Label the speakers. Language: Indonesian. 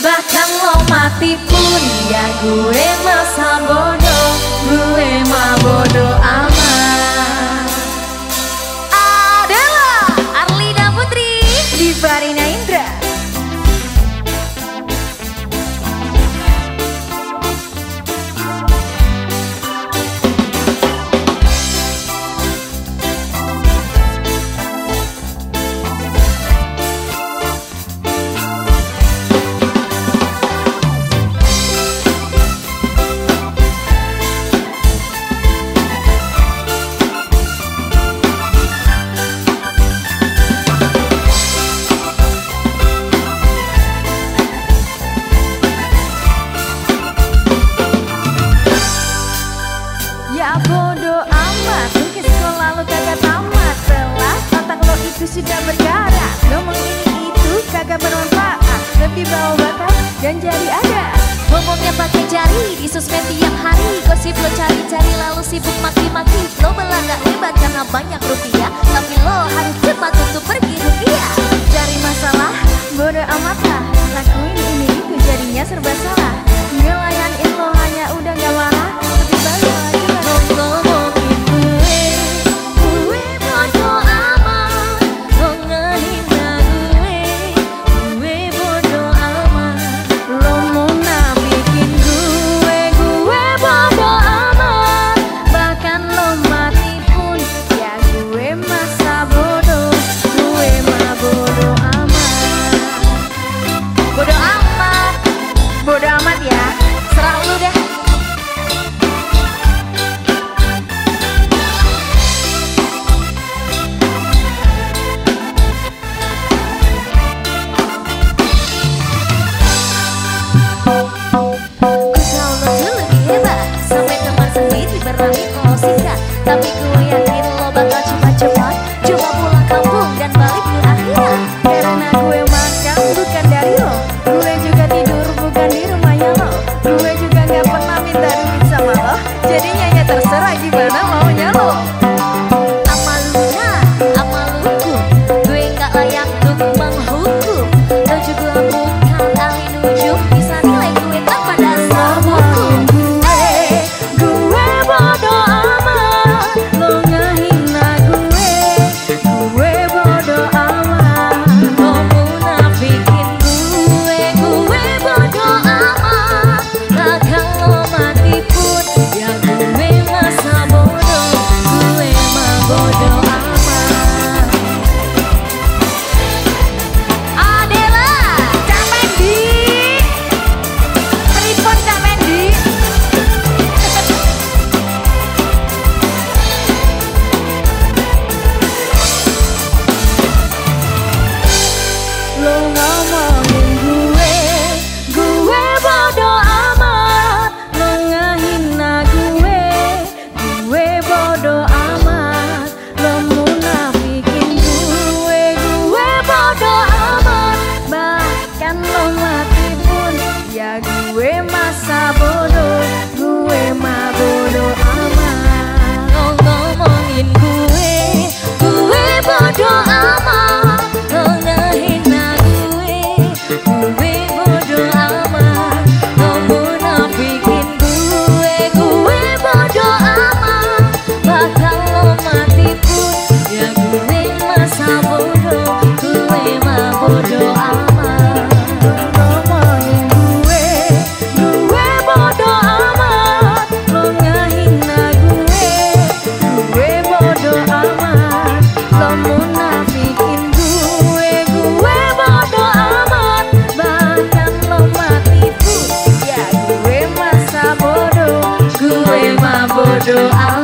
Speaker 1: Bahkan lo mati pun ya gue masa sudah bergerak Ngomong ini itu kagak bermanfaat. Lebih bawa batas dan jadi ada.
Speaker 2: Ngomongnya pakai jari di sosmed tiap hari. Gosip lo cari-cari lalu sibuk maki-maki Lo malah gak hebat karena banyak harus yang lo bakal cuma cepat 骄傲。